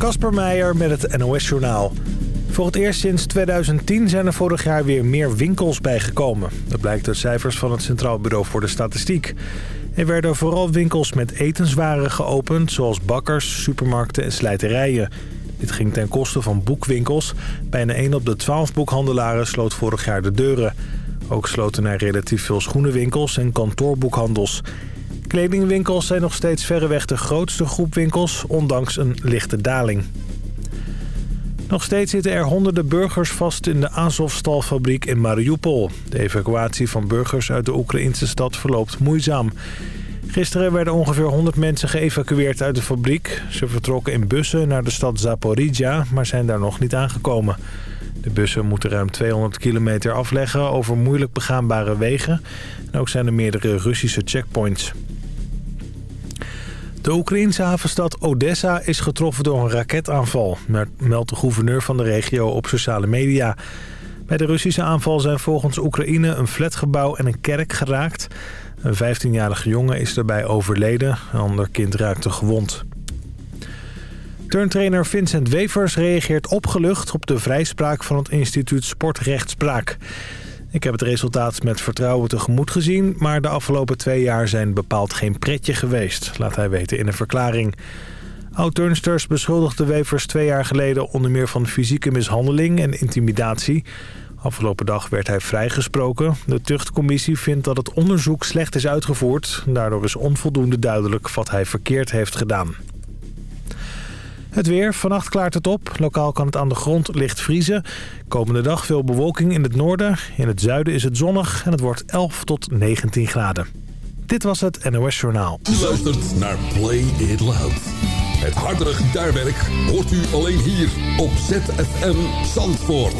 Kasper Meijer met het NOS-journaal. Voor het eerst sinds 2010 zijn er vorig jaar weer meer winkels bijgekomen. Dat blijkt uit cijfers van het Centraal Bureau voor de Statistiek. Er werden vooral winkels met etenswaren geopend... zoals bakkers, supermarkten en slijterijen. Dit ging ten koste van boekwinkels. Bijna 1 op de 12 boekhandelaren sloot vorig jaar de deuren. Ook sloten er relatief veel schoenenwinkels en kantoorboekhandels. Kledingwinkels zijn nog steeds verreweg de grootste groep winkels... ondanks een lichte daling. Nog steeds zitten er honderden burgers vast in de Azovstalfabriek in Mariupol. De evacuatie van burgers uit de Oekraïnse stad verloopt moeizaam. Gisteren werden ongeveer 100 mensen geëvacueerd uit de fabriek. Ze vertrokken in bussen naar de stad Zaporizhia, maar zijn daar nog niet aangekomen. De bussen moeten ruim 200 kilometer afleggen over moeilijk begaanbare wegen. En ook zijn er meerdere Russische checkpoints. De Oekraïense havenstad Odessa is getroffen door een raketaanval, meldt de gouverneur van de regio op sociale media. Bij de Russische aanval zijn volgens Oekraïne een flatgebouw en een kerk geraakt. Een 15-jarige jongen is daarbij overleden, een ander kind raakte gewond. Turntrainer Vincent Wevers reageert opgelucht op de vrijspraak van het instituut Sportrechtspraak. Ik heb het resultaat met vertrouwen tegemoet gezien... maar de afgelopen twee jaar zijn bepaald geen pretje geweest... laat hij weten in een verklaring. Oud-turnsters Wevers twee jaar geleden... onder meer van fysieke mishandeling en intimidatie. Afgelopen dag werd hij vrijgesproken. De tuchtcommissie vindt dat het onderzoek slecht is uitgevoerd. Daardoor is onvoldoende duidelijk wat hij verkeerd heeft gedaan. Het weer. Vannacht klaart het op. Lokaal kan het aan de grond licht vriezen. Komende dag veel bewolking in het noorden. In het zuiden is het zonnig en het wordt 11 tot 19 graden. Dit was het NOS Journaal. U luistert naar Play It Loud. Het hardere gitaarwerk hoort u alleen hier op ZFM Zandvoort.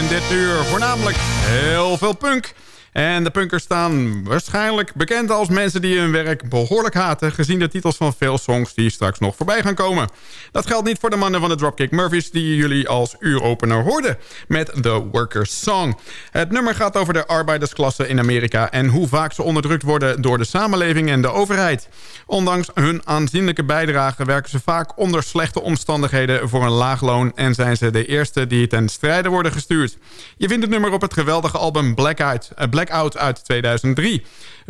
In dit uur voornamelijk. En de punkers staan waarschijnlijk bekend als mensen die hun werk behoorlijk haten... gezien de titels van veel songs die straks nog voorbij gaan komen. Dat geldt niet voor de mannen van de Dropkick Murphys... die jullie als uuropener hoorden met The Workers Song. Het nummer gaat over de arbeidersklasse in Amerika... en hoe vaak ze onderdrukt worden door de samenleving en de overheid. Ondanks hun aanzienlijke bijdrage werken ze vaak onder slechte omstandigheden... voor een laag loon en zijn ze de eerste die ten strijde worden gestuurd. Je vindt het nummer op het geweldige album Black Out... Uh, Blackout uit 2003.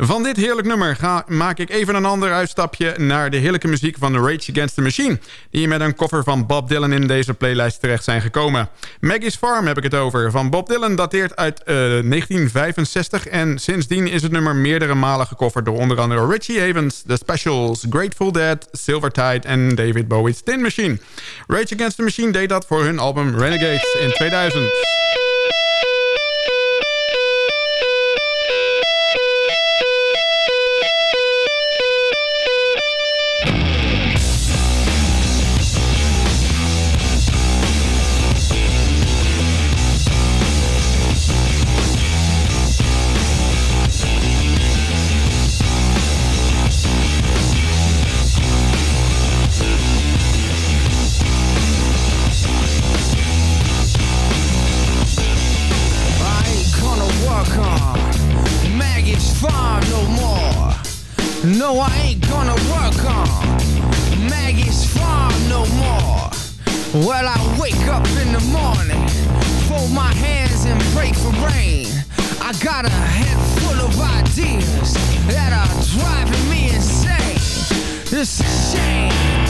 Van dit heerlijk nummer ga, maak ik even een ander uitstapje... naar de heerlijke muziek van Rage Against the Machine... die met een koffer van Bob Dylan in deze playlist terecht zijn gekomen. Maggie's Farm heb ik het over. Van Bob Dylan dateert uit uh, 1965... en sindsdien is het nummer meerdere malen gekofferd... door onder andere Richie Havens, The Specials... Grateful Dead, Silvertide en David Bowie's Tin Machine. Rage Against the Machine deed dat voor hun album Renegades in 2000. And pray for rain. I got a head full of ideas that are driving me insane. It's a shame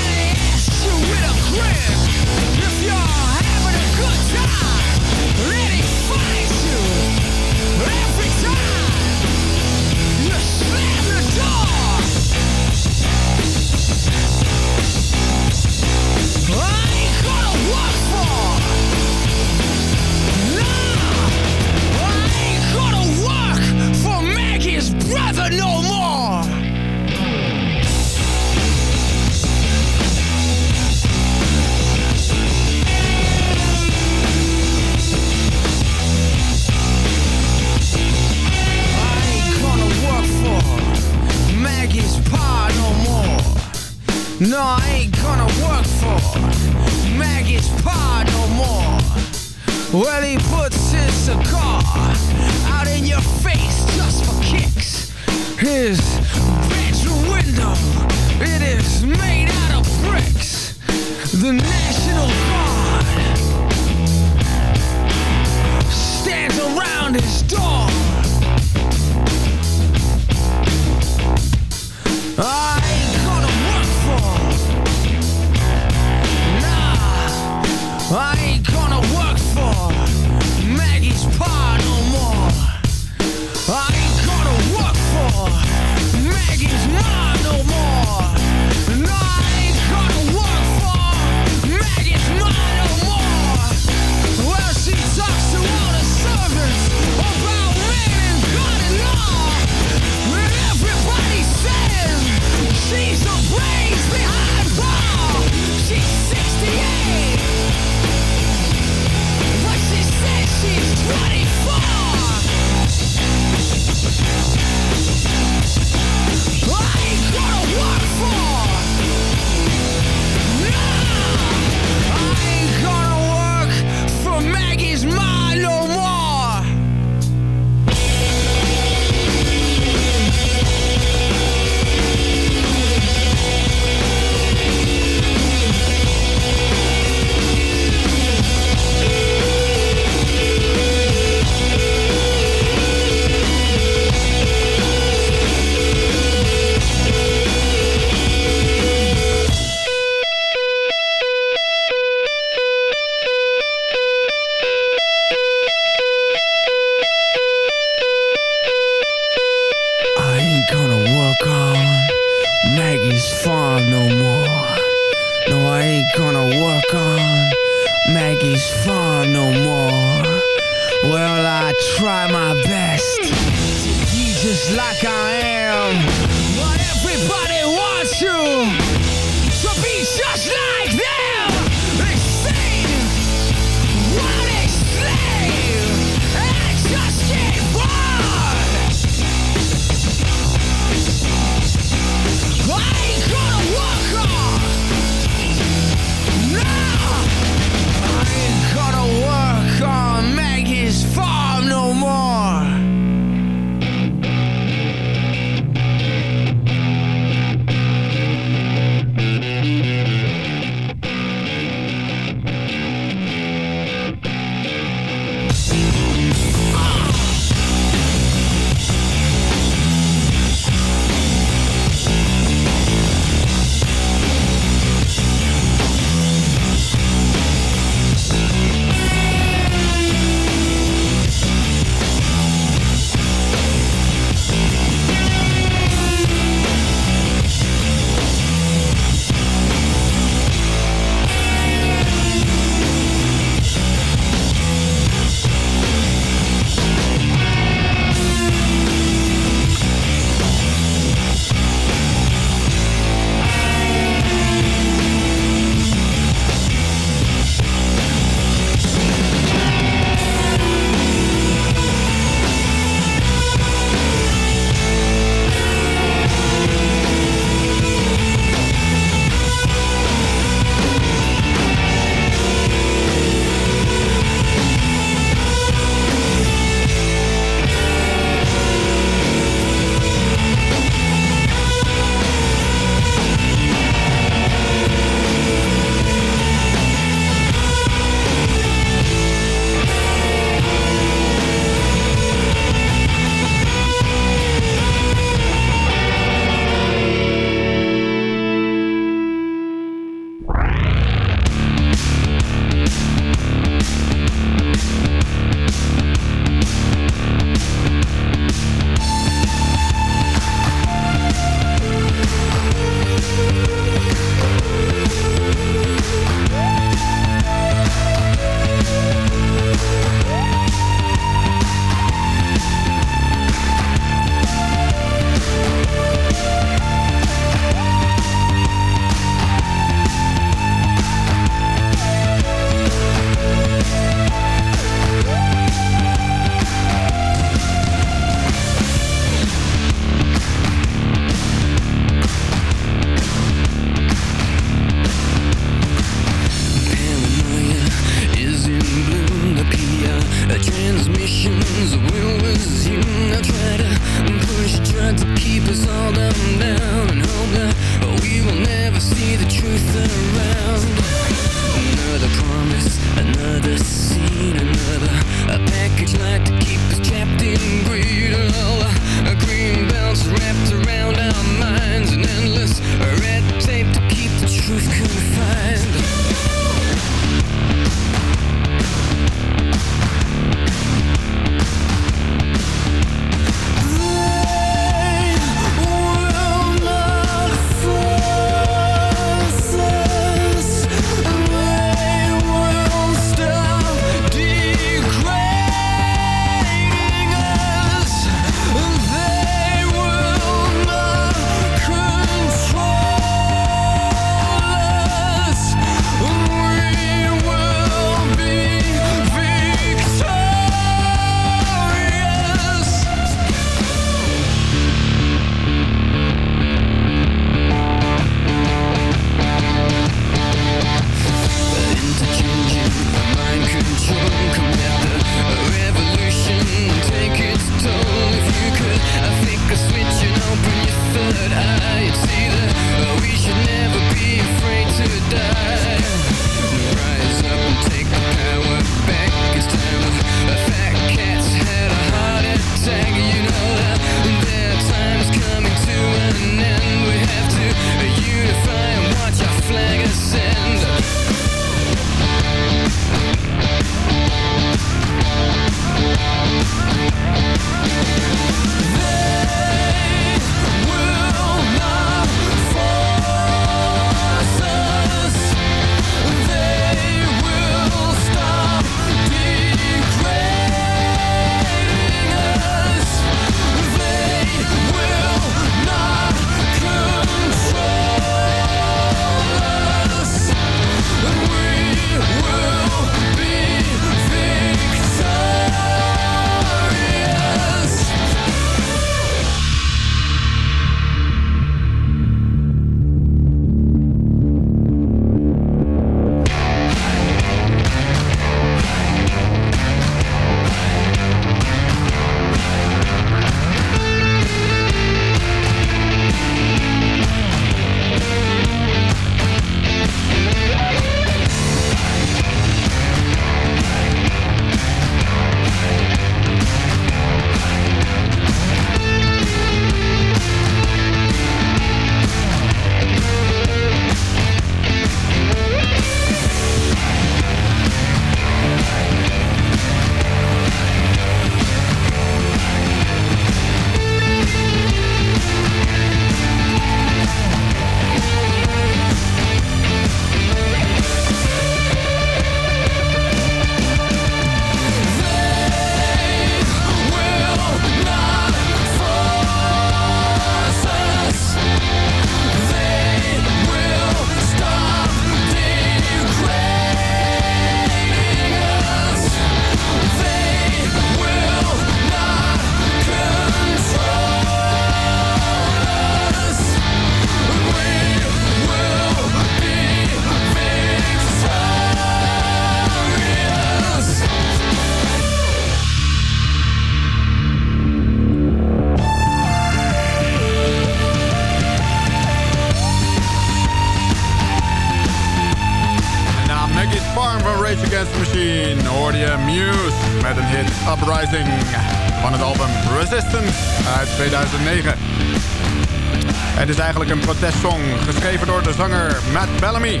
eigenlijk een protestsong, geschreven door de zanger Matt Bellamy.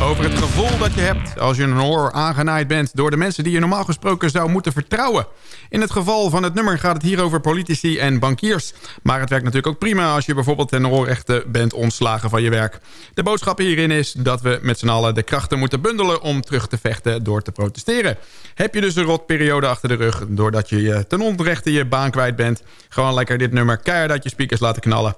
Over het gevoel dat je hebt als je een oor aangenaaid bent... door de mensen die je normaal gesproken zou moeten vertrouwen. In het geval van het nummer gaat het hier over politici en bankiers. Maar het werkt natuurlijk ook prima als je bijvoorbeeld ten oorrechte bent ontslagen van je werk. De boodschap hierin is dat we met z'n allen de krachten moeten bundelen... om terug te vechten door te protesteren. Heb je dus een rotperiode achter de rug... doordat je ten onrechte je baan kwijt bent... gewoon lekker dit nummer keihard uit je speakers laten knallen.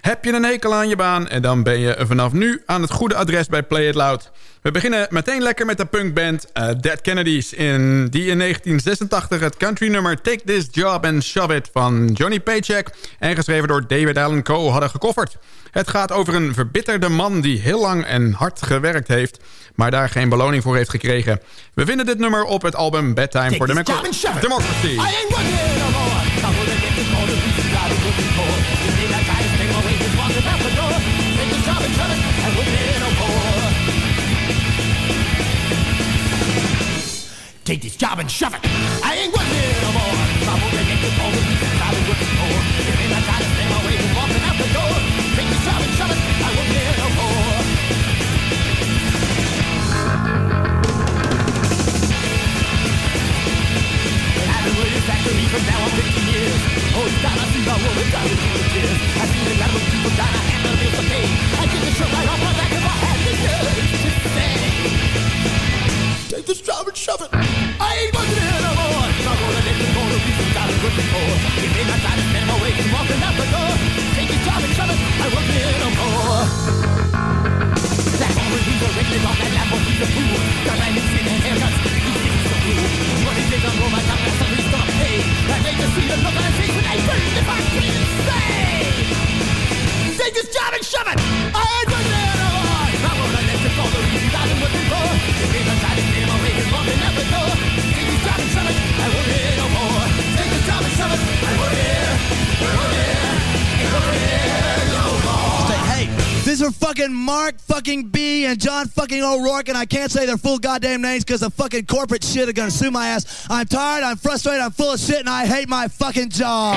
Heb je een hekel aan je baan en dan ben je vanaf nu aan het goede adres bij Play It Loud. We beginnen meteen lekker met de punkband uh, Dead Kennedys... In, die in 1986 het countrynummer Take This Job and Shove It... van Johnny Paycheck en geschreven door David Allen Coe hadden gekofferd. Het gaat over een verbitterde man die heel lang en hard gewerkt heeft... maar daar geen beloning voor heeft gekregen. We vinden dit nummer op het album Bedtime for Democracy. Take this job and shove it. I ain't working here no more. I won't get the call the reasons I've been working for. Give me the time to stay my way from walking out the door. Take this job and shove it. I won't get no more. I've been waiting factory for now on 50 years. Oh, it's time I see my woman dying through the tears. I see the lot of people dying, I have no bills to pay. I get the shirt right off my back if I had the to. Take this job and shove it. I ain't working here no more. I'm gonna let you go to reasons I was looking for. It may not try to stand my way from walking out the door. Take this job and shove it. I work here no more. That woman who's a regular off that Lambo, he's a fool. Got my lips in and haircuts. He's getting so cool. What he did on roll my top, that's somebody's gonna pay. I hate to see the look on his face when I burn if I can't say. Take this job and shove it. I ain't working these are fucking Mark fucking B and John fucking O'Rourke, and I can't say their full goddamn names because the fucking corporate shit are gonna sue my ass. I'm tired, I'm frustrated, I'm full of shit, and I hate my fucking job.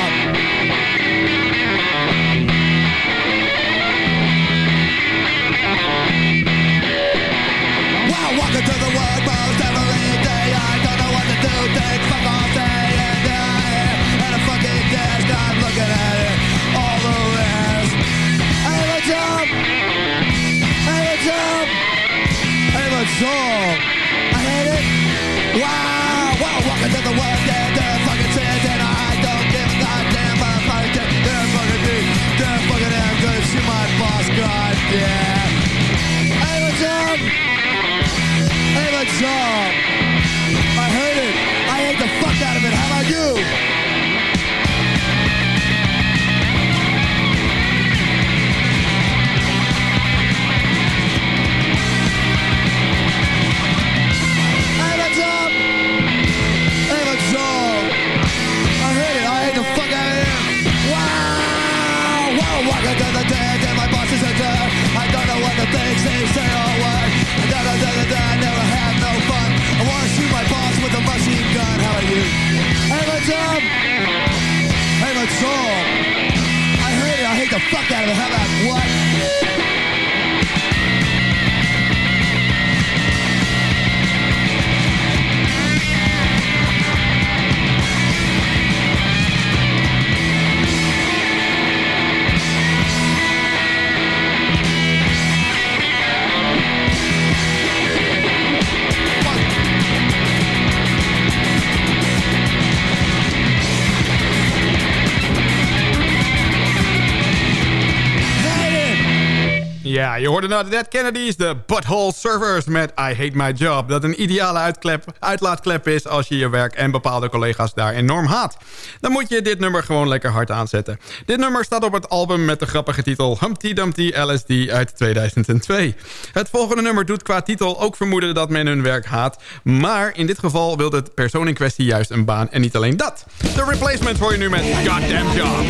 Hoorde nou de Dead Kennedys, de Butthole Servers met I Hate My Job. Dat een ideale uitklep, uitlaatklep is als je je werk en bepaalde collega's daar enorm haat. Dan moet je dit nummer gewoon lekker hard aanzetten. Dit nummer staat op het album met de grappige titel Humpty Dumpty LSD uit 2002. Het volgende nummer doet qua titel ook vermoeden dat men hun werk haat. Maar in dit geval wil de persoon in kwestie juist een baan en niet alleen dat. De replacement hoor je nu met Goddamn Job.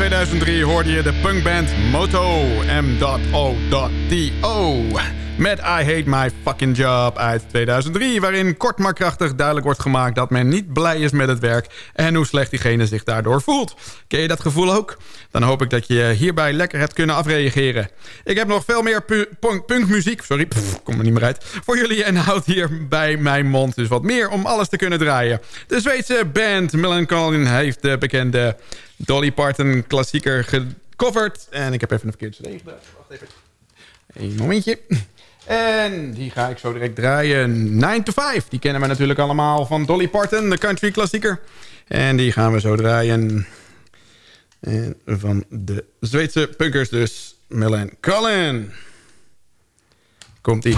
2003 hoorde je de punkband Moto M.O.T.O. Met I Hate My Fucking Job uit 2003... waarin kort maar krachtig duidelijk wordt gemaakt... dat men niet blij is met het werk... en hoe slecht diegene zich daardoor voelt. Ken je dat gevoel ook? Dan hoop ik dat je hierbij lekker hebt kunnen afreageren. Ik heb nog veel meer pu punk punkmuziek... sorry, kom er niet meer uit... voor jullie en houd hier bij mijn mond dus wat meer... om alles te kunnen draaien. De Zweedse band Melancholy heeft de bekende Dolly Parton klassieker gecoverd... en ik heb even een verkeerde CD. Wacht even. Een momentje. En die ga ik zo direct draaien. 9 to 5. Die kennen we natuurlijk allemaal van Dolly Parton, de country klassieker. En die gaan we zo draaien. En van de Zweedse punkers dus. Milan Cullen. Komt-ie.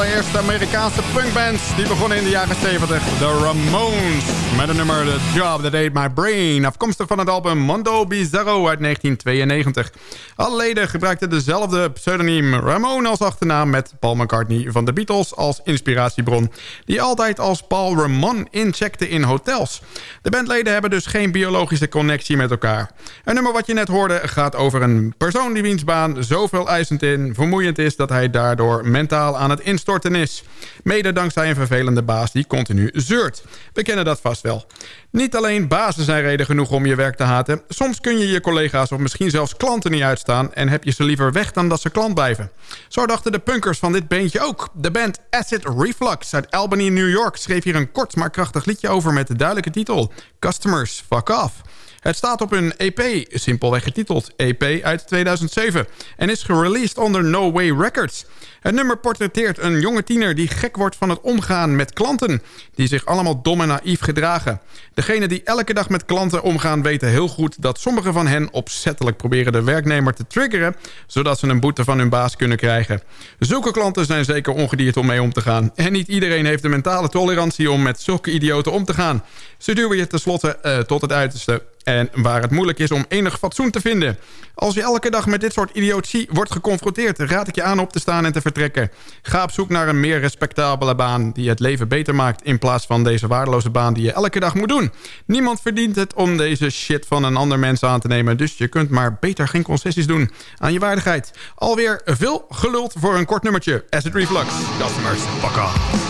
Allereerste Amerikaanse punkbands. Die begonnen in de jaren 70. De Ramones. Met een nummer The Job That Ate My Brain. Afkomstig van het album Mondo Bizarro uit 1992. Alle leden gebruikten dezelfde pseudoniem Ramone als achternaam... met Paul McCartney van de Beatles als inspiratiebron. Die altijd als Paul Ramon incheckte in hotels. De bandleden hebben dus geen biologische connectie met elkaar. Een nummer wat je net hoorde gaat over een persoon die wiens baan zoveel eisend in vermoeiend is... dat hij daardoor mentaal aan het instorten is. Mede dankzij een vervelende baas die continu zeurt. We kennen dat vast wel. Niet alleen bazen zijn reden genoeg om je werk te haten. Soms kun je je collega's of misschien zelfs klanten niet uitstaan... en heb je ze liever weg dan dat ze klant blijven. Zo dachten de punkers van dit beentje ook. De band Acid Reflux uit Albany, New York... schreef hier een kort maar krachtig liedje over met de duidelijke titel... Customers, fuck off. Het staat op een EP, simpelweg getiteld EP uit 2007... en is gereleased onder No Way Records. Het nummer portretteert een jonge tiener die gek wordt van het omgaan met klanten... die zich allemaal dom en naïef gedragen. Degenen die elke dag met klanten omgaan weten heel goed... dat sommige van hen opzettelijk proberen de werknemer te triggeren... zodat ze een boete van hun baas kunnen krijgen. Zulke klanten zijn zeker ongedierd om mee om te gaan. En niet iedereen heeft de mentale tolerantie om met zulke idioten om te gaan. Ze duwen je tenslotte uh, tot het uiterste en waar het moeilijk is om enig fatsoen te vinden. Als je elke dag met dit soort idiotie wordt geconfronteerd... raad ik je aan op te staan en te vertrekken. Ga op zoek naar een meer respectabele baan... die het leven beter maakt... in plaats van deze waardeloze baan die je elke dag moet doen. Niemand verdient het om deze shit van een ander mens aan te nemen... dus je kunt maar beter geen concessies doen aan je waardigheid. Alweer veel geluld voor een kort nummertje. Acid Reflux. Customers, fuck off.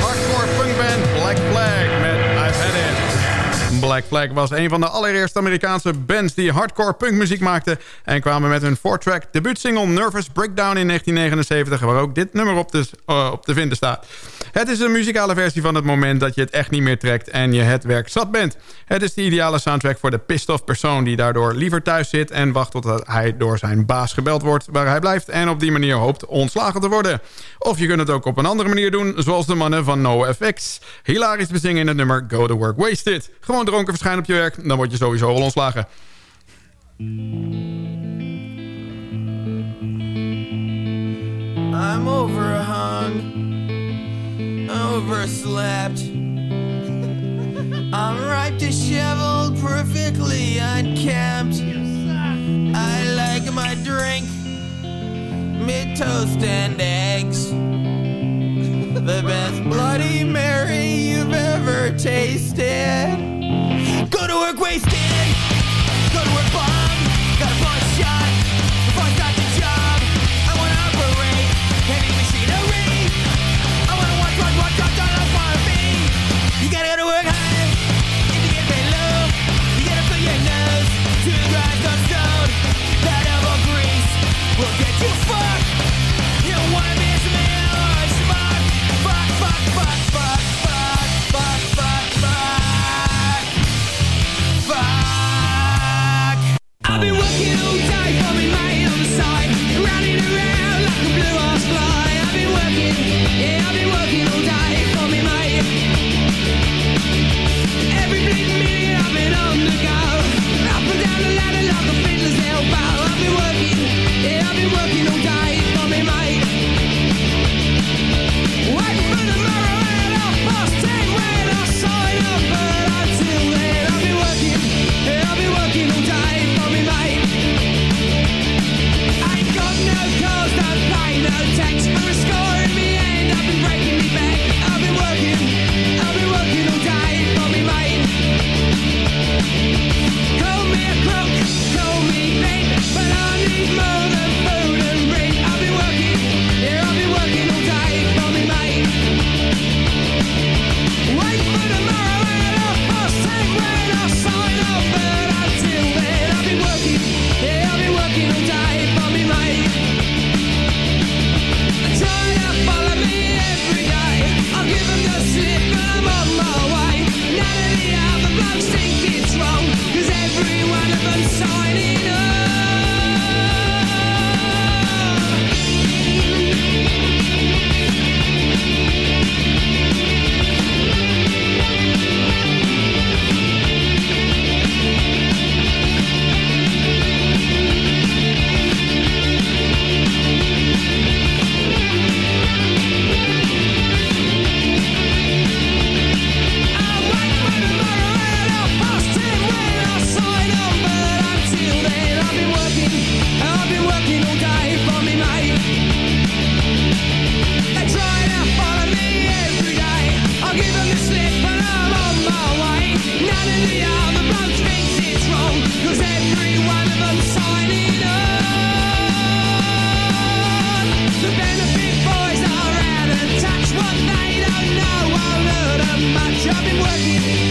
Hardcore punk band Black Flag met I've Had It. Was een van de allereerste Amerikaanse bands die hardcore punkmuziek maakten... en kwamen met hun four-track debuutsingle Nervous Breakdown in 1979... waar ook dit nummer op te, uh, op te vinden staat. Het is een muzikale versie van het moment dat je het echt niet meer trekt... en je het werk zat bent. Het is de ideale soundtrack voor de pissed off persoon... die daardoor liever thuis zit en wacht totdat hij door zijn baas gebeld wordt... waar hij blijft en op die manier hoopt ontslagen te worden. Of je kunt het ook op een andere manier doen, zoals de mannen van NoFX. Hilarisch bezingen in het nummer Go to Work Wasted. Gewoon gewoon dronken verschijnen op je werk... dan word je sowieso al ontslagen. I'm overhung, overslept. I'm ripe disheveled, perfectly unkempt. I like my drink, mid toast and eggs. The best Bloody Mary you've ever tasted. Go to work wasted. Go to work bum. Got a blunt shot. before I got the job, I wanna operate heavy machinery. I wanna watch, watch, watch, work, I don't wanna be. You gotta go to work high. If you get paid low, you gotta fill your nose to the grindstone. That elbow grease will get you far. Yeah, I've been working. I've been working.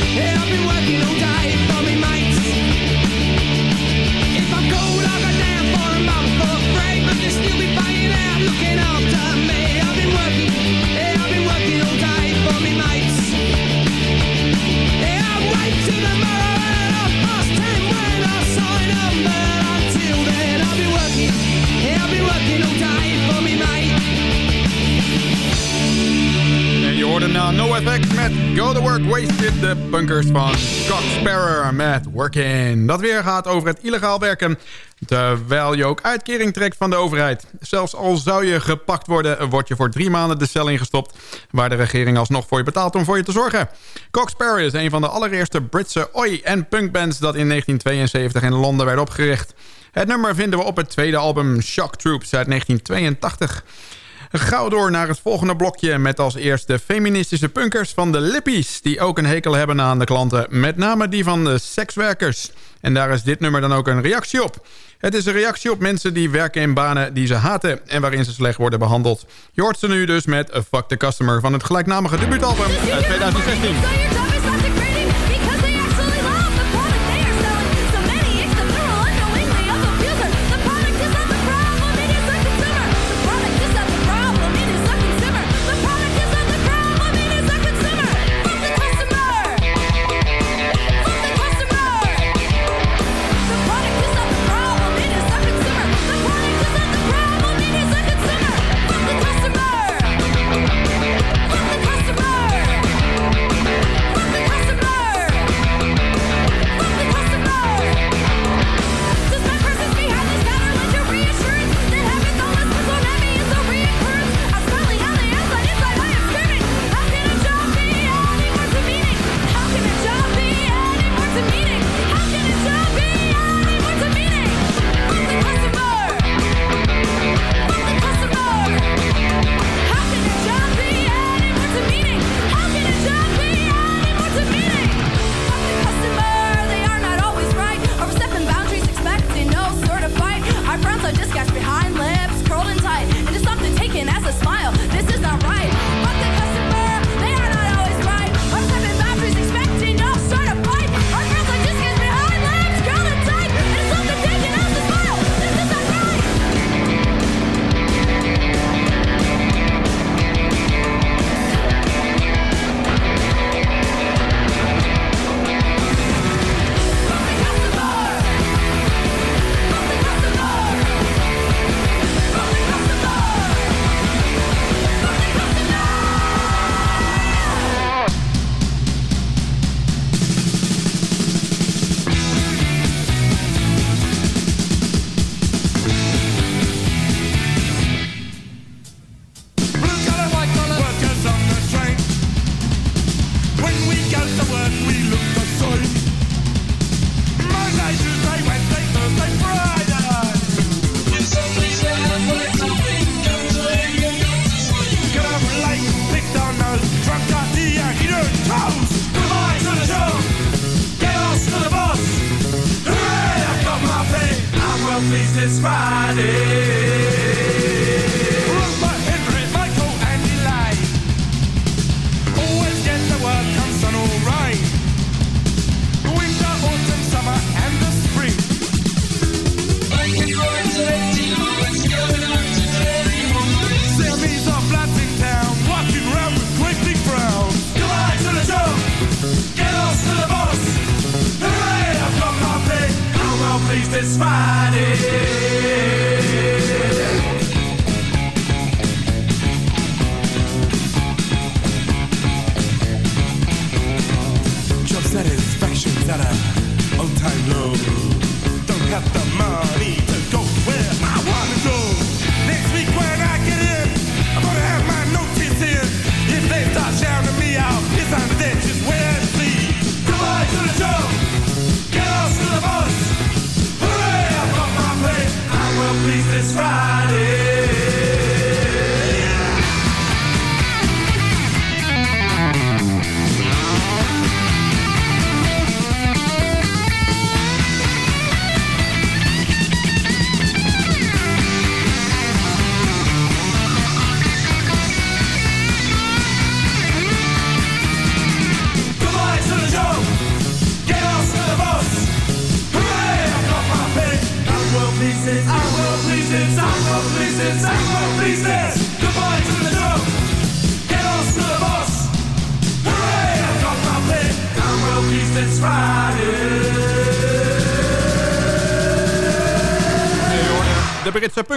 punkers van Cox Sparrow met Working. Dat weer gaat over het illegaal werken, terwijl je ook uitkering trekt van de overheid. Zelfs al zou je gepakt worden, word je voor drie maanden de cel ingestopt... waar de regering alsnog voor je betaalt om voor je te zorgen. Cox Sparrow is een van de allereerste Britse oi- en punkbands... dat in 1972 in Londen werd opgericht. Het nummer vinden we op het tweede album Shock Troops uit 1982... Gauw door naar het volgende blokje met als eerste feministische punkers van de Lippies... die ook een hekel hebben aan de klanten, met name die van de sekswerkers. En daar is dit nummer dan ook een reactie op. Het is een reactie op mensen die werken in banen die ze haten... en waarin ze slecht worden behandeld. Je hoort ze nu dus met Fuck the Customer van het gelijknamige debuutalbum uit 2016.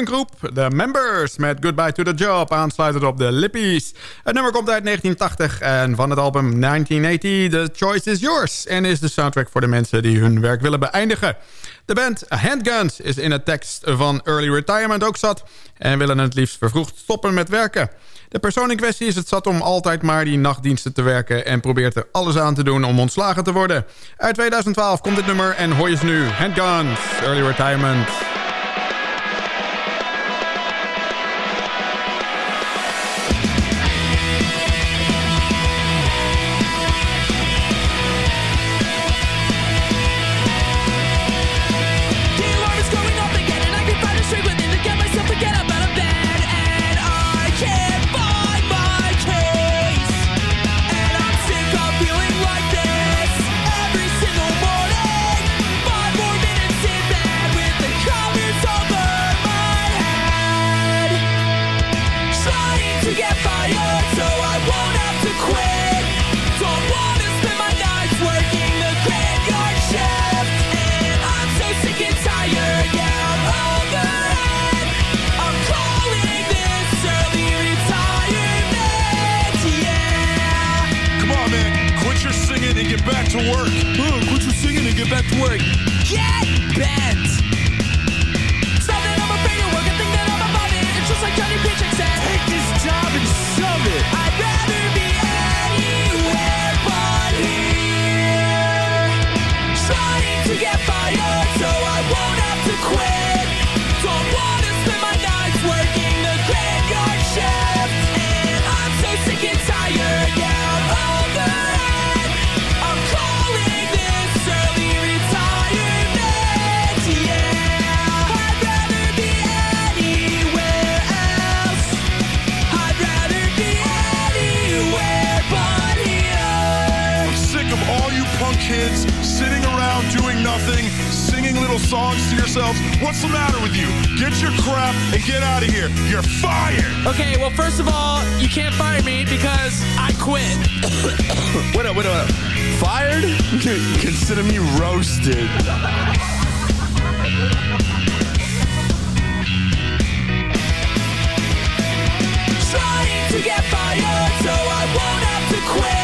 De punkgroep The Members met Goodbye to the Job aansluitend op de Lippies. Het nummer komt uit 1980 en van het album 1980 The Choice is Yours... en is de soundtrack voor de mensen die hun werk willen beëindigen. De band Handguns is in het tekst van Early Retirement ook zat... en willen het liefst vervroegd stoppen met werken. De persoon in kwestie is het zat om altijd maar die nachtdiensten te werken... en probeert er alles aan te doen om ontslagen te worden. Uit 2012 komt dit nummer en hoor je ze nu. Handguns, Early Retirement... to work. quit your singing and get back to work. Get bent. Stop it, I'm afraid of work. I think that I'm above it. It's just like Johnny Pitchett said. Take this job and songs to yourselves. What's the matter with you? Get your crap and get out of here. You're fired. Okay, well, first of all, you can't fire me because I quit. Wait up, wait up, wait up. Fired? Consider me roasted. Trying to get fired so I won't have to quit.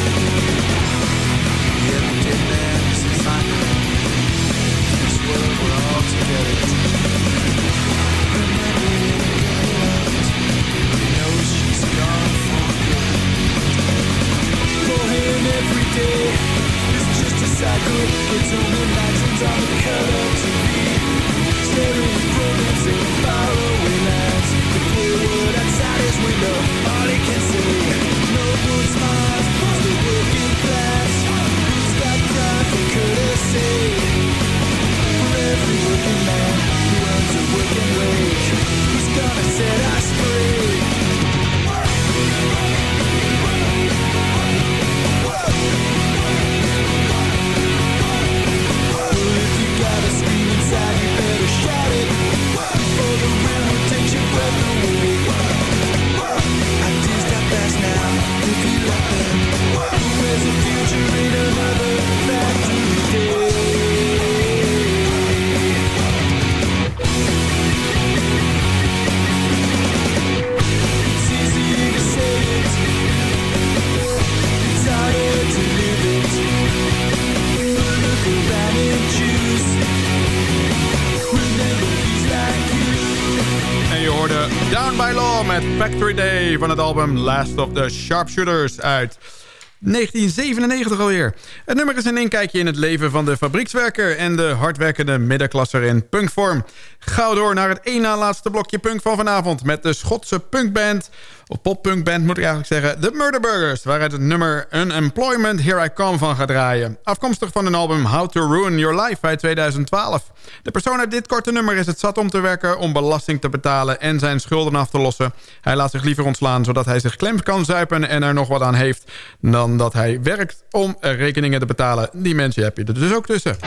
in faraway lands. The clear world outside his window, all he can see. Van het album Last of the Sharpshooters uit 1997 alweer. Het nummer is een inkijkje in het leven van de fabriekswerker... en de hardwerkende middenklasser in punkvorm. Gauw door naar het één na laatste blokje punk van vanavond... met de Schotse punkband, poppunkband moet ik eigenlijk zeggen... The Murderburgers, waaruit het nummer Unemployment Here I Come van gaat draaien. Afkomstig van een album How to Ruin Your Life uit 2012. De persoon uit dit korte nummer is het zat om te werken... om belasting te betalen en zijn schulden af te lossen. Hij laat zich liever ontslaan zodat hij zich klem kan zuipen... en er nog wat aan heeft dan dat hij werkt om rekeningen te betalen. Die mensen heb je er dus ook tussen.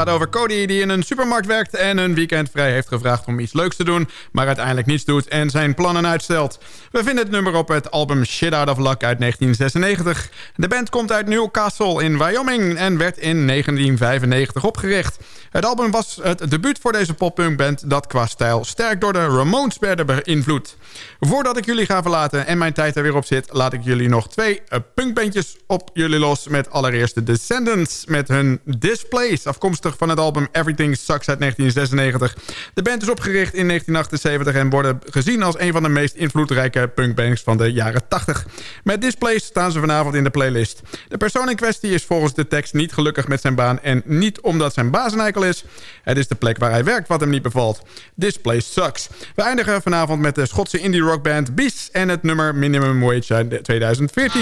Gaat over Cody die in een supermarkt werkt... en een weekend vrij heeft gevraagd om iets leuks te doen... maar uiteindelijk niets doet en zijn plannen uitstelt. We vinden het nummer op het album Shit Out of Luck uit 1996. De band komt uit Newcastle in Wyoming... en werd in 1995 opgericht. Het album was het debuut voor deze poppunkband... dat qua stijl sterk door de Ramones werden beïnvloed. Voordat ik jullie ga verlaten en mijn tijd er weer op zit... laat ik jullie nog twee uh, punkbandjes op jullie los... met allereerst de Descendants met hun Display afkomstig van het album Everything Sucks uit 1996. De band is opgericht in 1978 en worden gezien als een van de meest invloedrijke punkbands van de jaren 80. Met Displays staan ze vanavond in de playlist. De persoon in kwestie is volgens de tekst niet gelukkig met zijn baan en niet omdat zijn baas een eikel is. Het is de plek waar hij werkt wat hem niet bevalt. Display Sucks. We eindigen vanavond met de Schotse indie rockband Beast en het nummer Minimum Wage uit 2014.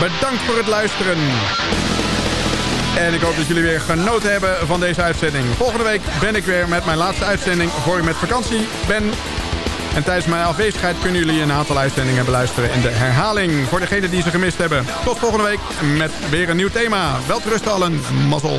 Bedankt voor het luisteren. En ik hoop dat jullie weer genoten hebben van deze uitzending. Volgende week ben ik weer met mijn laatste uitzending voor ik met vakantie ben. En tijdens mijn afwezigheid kunnen jullie een aantal uitzendingen beluisteren in de herhaling. Voor degenen die ze gemist hebben. Tot volgende week met weer een nieuw thema. Welterust allen. Mazzel.